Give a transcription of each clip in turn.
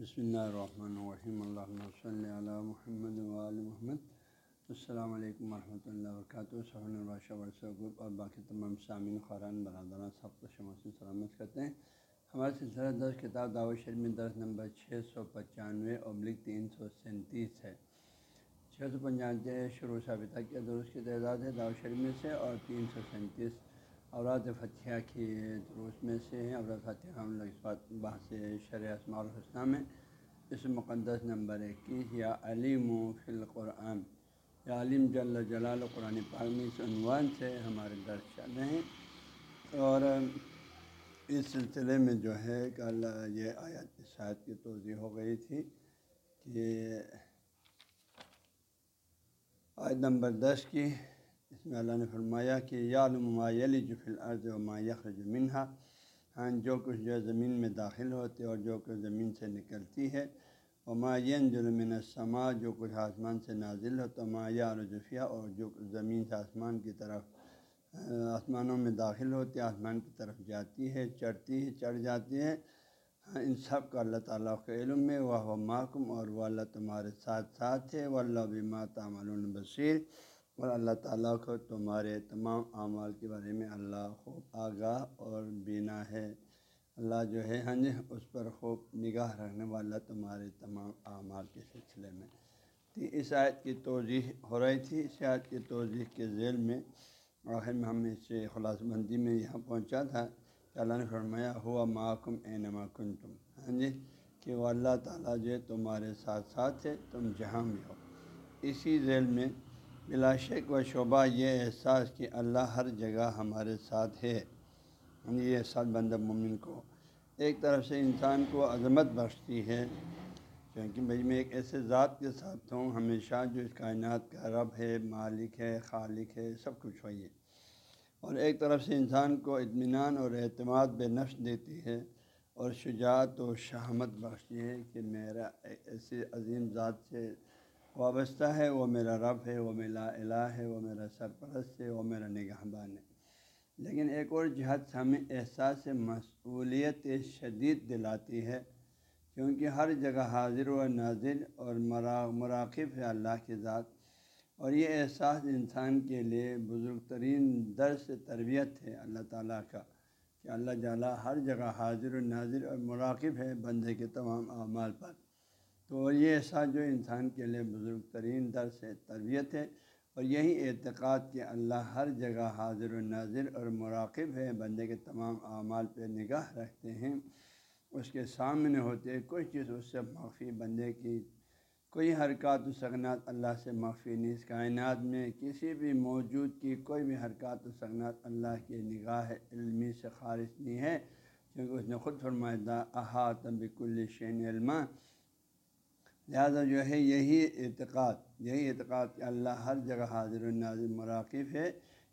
بسم اللہ الرحمن الرحیم اللہ صلی علی محمد وعلی محمد السلام علیکم ورحمۃ اللہ وبرکاتہ صحن الباشہ ورثہ گروپ اور باقی تمام سامعین خوران برادران، سب کو شمع سے سلامت کرتے ہیں۔ ہمارے سلسلہ درس کتاب دعوت شریف میں درس نمبر چھ سو پچانوے ابلک تین سو سینتیس ہے۔ چھ سو پنچانوے شروع ثابتہ کے درست کی تعداد ہے دعوت شریف میں سے، اور تین سو سینتیس اوراد فتح کی دروس میں سے ہیں اوراد فتح ہم لوگ اس بات بحث شرع اسماع الحسنہ میں، اس مقدس نمبر اکیس، یا علیم و فی القرآن۔ یا علیم جل جلال قرآن پاک میں اس عنوان سے ہمارے درس چل رہے ہیں۔ اور اس سلسلے میں جو ہے، کل یہ آیت شاید کی توضیع ہو گئی تھی کہ آیت نمبر دس کی اللہ نے فرمایا کہ یا علمایلی جفل عرض و ما یخرج منہا ہاں جو کچھ جو زمین میں داخل ہوتے اور جو کچھ زمین سے نکلتی ہے اور معین ظلم سما جو کچھ آسمان سے نازل ہو تو مایا رجفیہ اور جو زمین سے آسمان کی طرف آسمانوں میں داخل ہوتی آسمان کی طرف جاتی ہے، چڑھتی ہے، چڑھ جاتی ہے ہاں ان سب کا اللہ تعالیٰ کے علم میں وہ محکم اور وہ اللہ تمہارے ساتھ ساتھ ہے وہ اللہ بما تعمل بصیر۔ اور اللہ تعالیٰ کو تمہارے تمام اعمال کے بارے میں اللہ خوب آگاہ اور بینا ہے۔ اللہ جو ہے ہاں جی اس پر خوب نگاہ رکھنے والا تمہارے تمام اعمال کے سلسلے میں۔ جی، اس آیت کی توضیح ہو رہی تھی۔ اس آیت کی توضیح کے ذیل میں آخر میں ہم اس خلاص بندی میں یہاں پہنچا تھا۔ کہ اللہ نے فرمایا، ہوا محکم اے نما کن تم ہاں جی کہ وہ اللہ تعالیٰ جو ہے، تمہارے ساتھ ساتھ ہے، تم جہاں بھی ہو۔ اسی ذیل میں بلا شک و شعبہ یہ احساس کہ اللہ ہر جگہ ہمارے ساتھ ہے۔ یعنی یہ احساس بندہ مومن کو ایک طرف سے انسان کو عظمت بخشتی ہے۔ کیونکہ بھائی میں ایک ایسے ذات کے ساتھ ہوں، ہمیشہ جو اس کائنات کا رب ہے، مالک ہے، خالق ہے، سب کچھ ہوئی ہے۔ اور ایک طرف سے انسان کو اطمینان اور اعتماد بے نفس دیتی ہے اور شجاعت و شہمت بخشتی ہے کہ میرا ایسے عظیم ذات سے وابستہ ہے، وہ میرا رب ہے، وہ میرا الہ ہے، وہ میرا سرپرست ہے، وہ میرا نگہبان ہے۔ لیکن ایک اور جہت ہمیں احساس مسئولیت شدید دلاتی ہے، کیونکہ ہر جگہ حاضر و نازل اور مراقب ہے اللہ کی ذات۔ اور یہ احساس انسان کے لیے بزرگ ترین درس تربیت ہے اللہ تعالیٰ کا، کہ اللہ تعالیٰ ہر جگہ حاضر و نازل اور مراقب ہے بندے کے تمام اعمال پر۔ تو یہ احساس جو انسان کے لیے بزرگ ترین درس تربیت ہے۔ اور یہی اعتقاد کہ اللہ ہر جگہ حاضر و ناظر اور مراقب ہے، بندے کے تمام اعمال پہ نگاہ رکھتے ہیں۔ اس کے سامنے ہوتے کوئی چیز، اس سے معافی بندے کی کوئی حرکات و سکنات اللہ سے معافی نہیں۔ اس کائنات میں کسی بھی موجود کی کوئی بھی حرکات و سکنات اللہ کی نگاہ علمی سے خارج نہیں ہے۔ کیونکہ اس نے خود فرمایا احاط بکل شین علما لہٰذا جو ہے یہی اعتقاد یہی اعتقاد کہ اللہ ہر جگہ حاضر الناظر مراقب ہے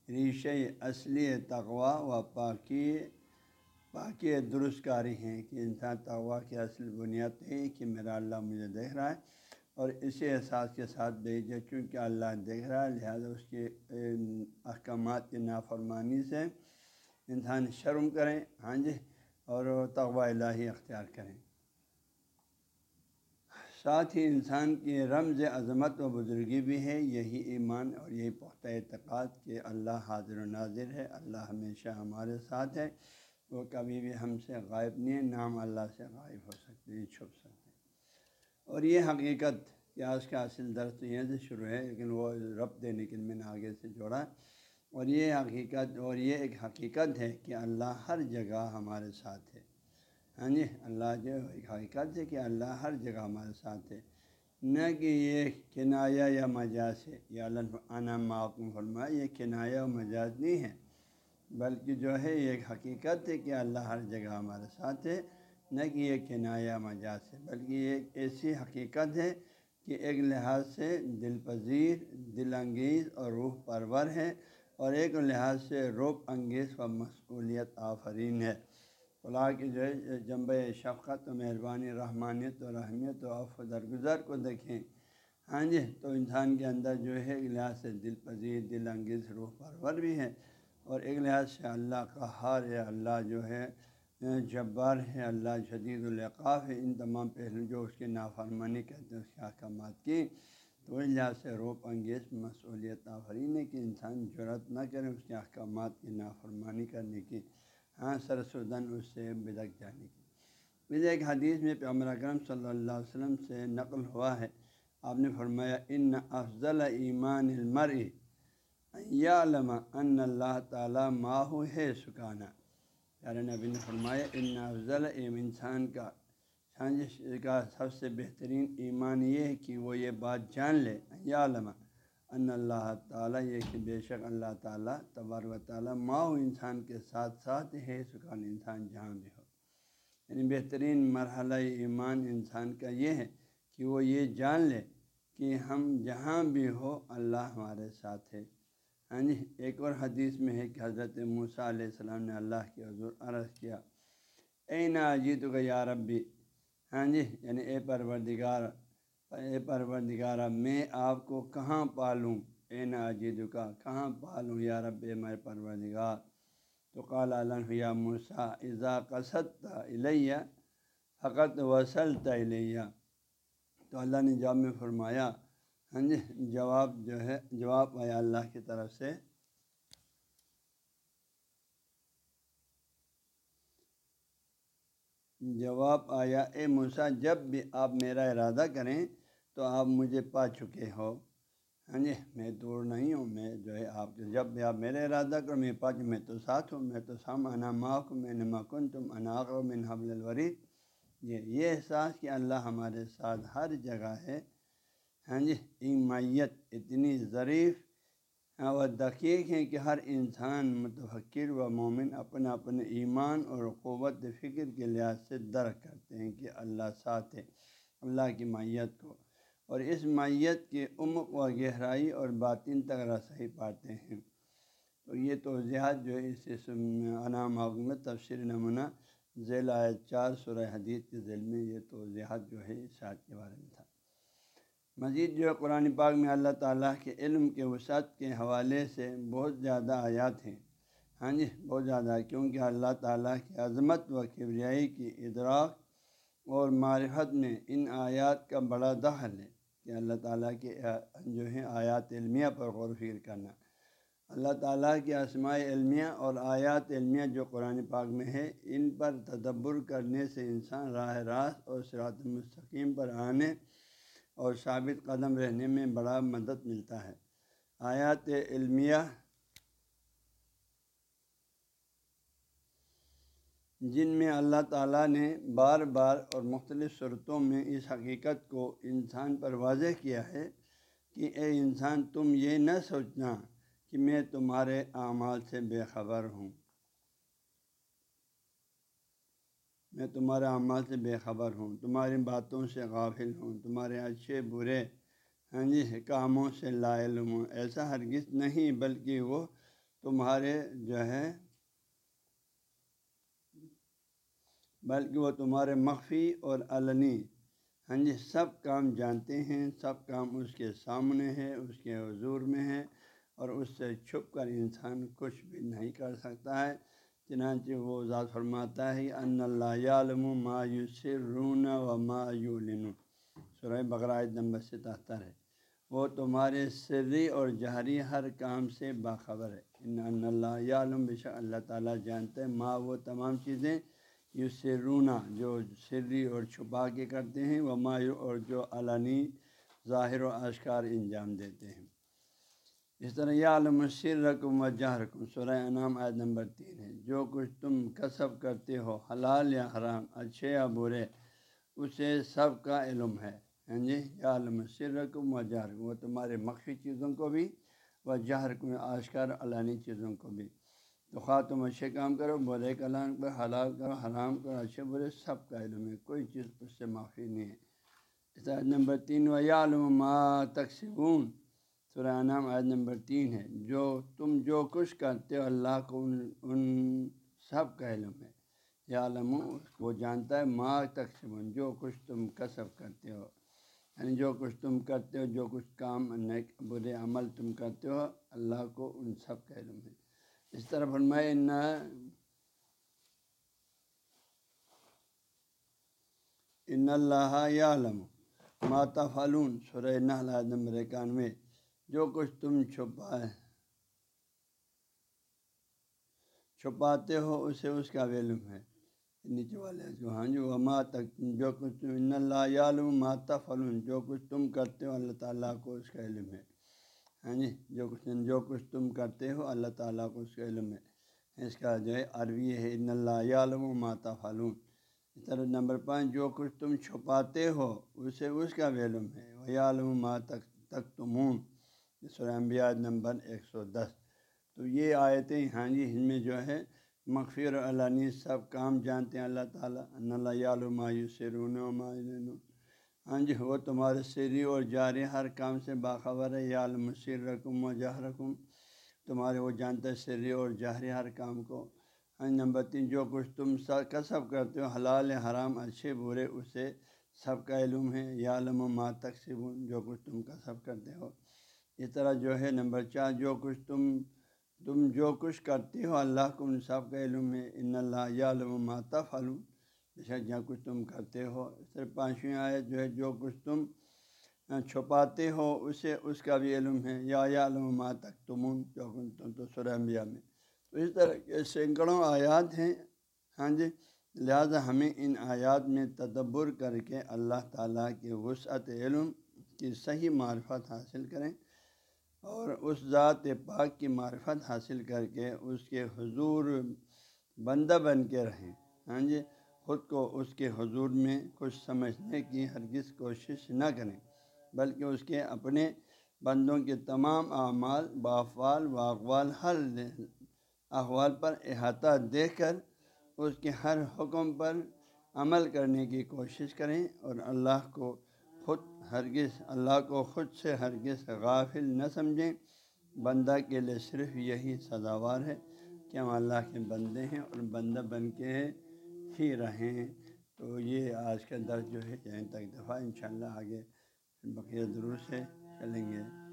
ریشہ اصلی تغوا و پاکی پاکی درست کاری ہیں کہ انسان تغوا کی اصل بنیاد ہے کہ میرا اللہ مجھے دیکھ رہا ہے اور اسی احساس کے ساتھ بھیجے چونکہ اللہ دیکھ رہا ہے، لہٰذا اس کے احکامات کی نافرمانی سے انسان شرم کریں ہاں جی اور تغوا الہی اختیار کریں ساتھ ہی انسان کی رمز عظمت و بزرگی بھی ہے، یہی ایمان اور یہی پختہ اعتقاد کہ اللہ حاضر و ناظر ہے، اللہ ہمیشہ ہمارے ساتھ ہے۔ وہ کبھی بھی ہم سے غائب نہیں ہے نام اللہ سے غائب ہو سکتے ہیں، چھپ سکتے ہیں۔ اور یہ حقیقت کہ آج کا حاصل درد یہاں سے شروع ہے، لیکن وہ رب دینے کے میں نے آگے سے جوڑا۔ اور یہ حقیقت، اور یہ ایک حقیقت ہے کہ اللہ ہر جگہ ہمارے ساتھ ہے۔ ہاں جی اللہ جو ایک حقیقت ہے کہ اللہ ہر جگہ ہمارے ساتھ ہے۔ نہ کہ یہ کنایا یا مجاز ہے۔ یا اللہ معقوم فرمایا یہ کنایا و مجاز نہیں ہے۔ بلکہ جو ہے، یہ ایک حقیقت ہے کہ اللہ ہر جگہ ہمارے ساتھ ہے۔ نہ کہ یہ کنایا مجاز ہے، بلکہ یہ ایک ایسی حقیقت ہے کہ ایک لحاظ سے دل پذیر، دل انگیز اور روح پرور ہے۔ اور ایک لحاظ سے روپ انگیز و مصولیت آفرین ہے۔ خلا کی جو ہے جمب شفقت و مہربانی، رحمانیت و رحمیت و اف درگزر کو دیکھیں۔ ہاں جی تو انسان کے اندر جو ہے، ایک لحاظ سے دل پذیر، دل انگیز، روح پرور بھی ہے۔ اور ایک لحاظ سے اللہ کا ہار ہے، اللہ جو ہے، جبار ہے، اللہ شدید القاف ہے۔ ان تمام پہلو جو اس کے نافرمانی کرتے ہیں، اس کے احکامات کی۔ تو اس لحاظ سے روپ انگیز مصولیت آفرین ہے کہ انسان جرت نہ کرے، اس کے احکامات کی نافرمانی کرنے کی۔ ہاں سرسودن اس سے بدک جانے کی۔ مجھے ایک حدیث میں پیغمبر اکرم صلی اللہ علیہ وسلم سے نقل ہوا ہے۔ آپ نے فرمایا، ان افضل ایمان المر یا علامہ ان اللہ تعالیٰ ماہو ہے سکانہ۔ پیارے نبی نے فرمایا، ان افضل انسان کا سانجش کا سب سے بہترین ایمان یہ ہے کہ وہ یہ بات جان لے۔ یا علامہ ان اللہ تعالیٰ، یہ کہ بے شک اللہ تعالیٰ تبار و تعالیٰ ماؤ انسان کے ساتھ ساتھ ہے، سکان انسان جہاں بھی ہو۔ یعنی بہترین مرحلہ ایمان انسان کا یہ ہے کہ وہ یہ جان لے کہ ہم جہاں بھی ہو، اللہ ہمارے ساتھ ہے۔ ہاں جی ایک اور حدیث میں ہے کہ حضرت موسیٰ علیہ السلام نے اللہ کے حضور عرض کیا، اے نا جیت کا یا ربی ہاں جی یعنی اے پروردگار اے پروردگارہ میں آپ کو کہاں پالوں؟ اے نا کا کہاں پالوں یا رب میں پروردگار؟ تو قال علن یا موسا اذا قصد الیہ فقط وصلت الیہ۔ تو اللہ نے جواب میں فرمایا ہاں جی جواب جو ہے، جواب آیا اللہ کی طرف سے۔ جواب آیا، اے موسا جب بھی آپ میرا ارادہ کریں تو آپ مجھے پا چکے ہو۔ ہاں جی میں دور نہیں ہوں، میں جو ہے آپ کے، جب بھی آپ میرے ارادہ کرو، میں پاک میں تو ساتھ ہوں، میں تو سام انا ماک میں نے مکن تم اناغ من حبل الورید۔ یہ یہ احساس کہ اللہ ہمارے ساتھ ہر جگہ ہے۔ ہاں جی ایمیت اتنی ظریف و دقیق ہے کہ ہر انسان متفکر و مومن اپنے اپنے ایمان اور قوت فکر کے لحاظ سے درک کرتے ہیں کہ اللہ ساتھ ہے، اللہ کی معیت کو۔ اور اس معیت کے عمق و گہرائی اور باطن تک رسائی پاتے ہیں۔ تو یہ توضیحات جو ہے اس انعام حکومت تفسیر نمونہ ذیل آیت چار سورہ حدیث کے ذیل میں یہ توضیحات جو ہے اس اشاعت کے بارے میں تھا۔ مزید جو ہے قرآن پاک میں اللہ تعالیٰ کے علم کے وسعت کے حوالے سے بہت زیادہ آیات ہیں۔ ہاں جی بہت زیادہ، کیونکہ اللہ تعالیٰ کی عظمت و کبریائی کی ادراک اور معرفت میں ان آیات کا بڑا دخل ہے۔ کہ اللہ تعالیٰ کے جو ہیں آیات علمیہ پر غور فکر کرنا۔ اللہ تعالیٰ کے اسماع علمیہ اور آیات علمیہ جو قرآن پاک میں ہے، ان پر تدبر کرنے سے انسان راہ راست اور صراط مستقیم پر آنے اور ثابت قدم رہنے میں بڑا مدد ملتا ہے۔ آیات علمیہ جن میں اللہ تعالیٰ نے بار بار اور مختلف صورتوں میں اس حقیقت کو انسان پر واضح کیا ہے کہ اے انسان، تم یہ نہ سوچنا کہ میں تمہارے اعمال سے بے خبر ہوں۔ میں تمہارے اعمال سے بے خبر ہوں، تمہاری باتوں سے غافل ہوں، تمہارے اچھے، برے ہاں جی کاموں سے لا علم ہوں۔ ایسا ہرگز نہیں، بلکہ وہ تمہارے جو ہے بلکہ وہ تمہارے مخفی اور علنی ہاں جی سب کام جانتے ہیں، سب کام اس کے سامنے ہے، اس کے حضور میں ہے، اور اس سے چھپ کر انسان کچھ بھی نہیں کر سکتا ہے۔ چنانچہ وہ ذات فرماتا ہے، ان اللہ عالم ما یسرون و ما یولن سرح بقرائد نمبر ستہتر ہے۔ وہ تمہارے سری اور جہری ہر کام سے باخبر ہے۔ ان اللہ عالم بے شک اللہ تعالیٰ جانتے ہیں ماں وہ تمام چیزیں یو سرونا جو سری اور چھپا کے کرتے ہیں وہ مایو اور جو علنی ظاہر و اشکار انجام دیتے ہیں۔ اس طرح یہ عالم سر رقم و جہ رقم سورہ انعام عید نمبر تین ہے۔ جو کچھ تم کسب کرتے ہو، حلال یا حرام، اچھے یا برے، اسے سب کا علم ہے۔ ہاں جی؟ یا عالم سر رقم و جہر وہ تمہارے مخفی چیزوں کو بھی، و جہر کو اشکار علانی چیزوں کو بھی۔ تو خواہ تم اچھے کام کرو برے کلام پر حلال کرو، حرام کرو، اچھے برے سب کا علم ہے، کوئی چیز اس سے معافی نہیں ہے۔ اس عید نمبر تین و یا علم ما تقسیبون سورہ نام عید نمبر تین ہے۔ جو تم جو کچھ کرتے ہو، اللہ کو ان ان سب کا علم ہے۔ یا علم وہ جانتا ہے، ما تقسیبون جو کچھ تم کسب کرتے ہو یعنی جو کچھ تم کرتے ہو، جو کچھ کام، نیک، برے عمل تم کرتے ہو، اللہ کو ان سب کا علم ہے۔ اس طرح فرمائے، نہ۔ ان اللہ عالم ماتا فالون سرح نمبر اکانوے۔ جو کچھ تم چھپا چھپاتے ہو، اسے اس کا علم ہے۔ نیچے والے جو ہاں جو وما تک جو کچھ ان اللہ عالم ماتا فلون جو کچھ تم کرتے ہو، اللہ تعالیٰ کو اس کا علم ہے۔ ہاں جی جو کچھ جو کچھ تم کرتے ہو، اللہ تعالیٰ کو اس کا علم ہے۔ اس کا جو ہے عربی ہے، ان اللہ عالم و ماتا فلون اس طرح نمبر پانچ، جو کچھ تم چھپاتے ہو، اسے اس کا علم ہے۔ وہ عالم ما تک تک تمون سرمبیا نمبر ایک سو دس۔ تو یہ آیتیں ہاں جی ان میں جو ہے مغفر علانی سب کام جانتے ہیں، اللہ تعالیٰ اللہ عالم سرون ہاں جی وہ تمہارے سری اور جاری ہر کام سے باخبر ہے یا عالم رقم و جہ رقم تمہارے وہ جانتا ہے سری اور جہری ہر کام کو۔ ہاں نمبر تین، جو کچھ تم سب کسب کرتے ہو، حلال حرام، اچھے، برے، اسے سب کا علم ہے۔ یا علم و ماں تک جو کچھ تم کسب کرتے ہو۔ اس طرح جو ہے، نمبر چار، جو کچھ تم تم جو کچھ کرتے ہو، اللہ کو ان سب کا علم ہے۔ ان اللہ یا علم و ماتا فلم جیسا جہاں کچھ تم کرتے ہو، اس طرح پانچویں آئے جو ہے، جو کچھ تم چھپاتے ہو، اسے، اس کا بھی علم ہے۔ یا یا علم تک تمون جو تم تو سرمبیا میں۔ تو اس طرح کے سینکڑوں آیات ہیں۔ ہاں جی لہٰذا ہمیں ان آیات میں تدبر کر کے اللہ تعالیٰ کے وسعت علم کی صحیح معرفت حاصل کریں اور اس ذات پاک کی معرفت حاصل کر کے اس کے حضور بندہ بن کے رہیں۔ ہاں جی خود کو اس کے حضور میں کچھ سمجھنے کی ہرگز کوشش نہ کریں، بلکہ اس کے اپنے بندوں کے تمام اعمال بافوال و اقوال ہر احوال پر احاطہ دیکھ کر اس کے ہر حکم پر عمل کرنے کی کوشش کریں اور اللہ کو خود ہرگز، اللہ کو خود سے ہرگز غافل نہ سمجھیں۔ بندہ کے لیے صرف یہی سزاوار ہے کہ ہم اللہ کے بندے ہیں اور بندہ بن کے ہی رہیں تو یہ آج کا درد جو ہے یہیں تک دفعہ انشاءاللہ آگے بقیہ ضرور سے چلیں گے۔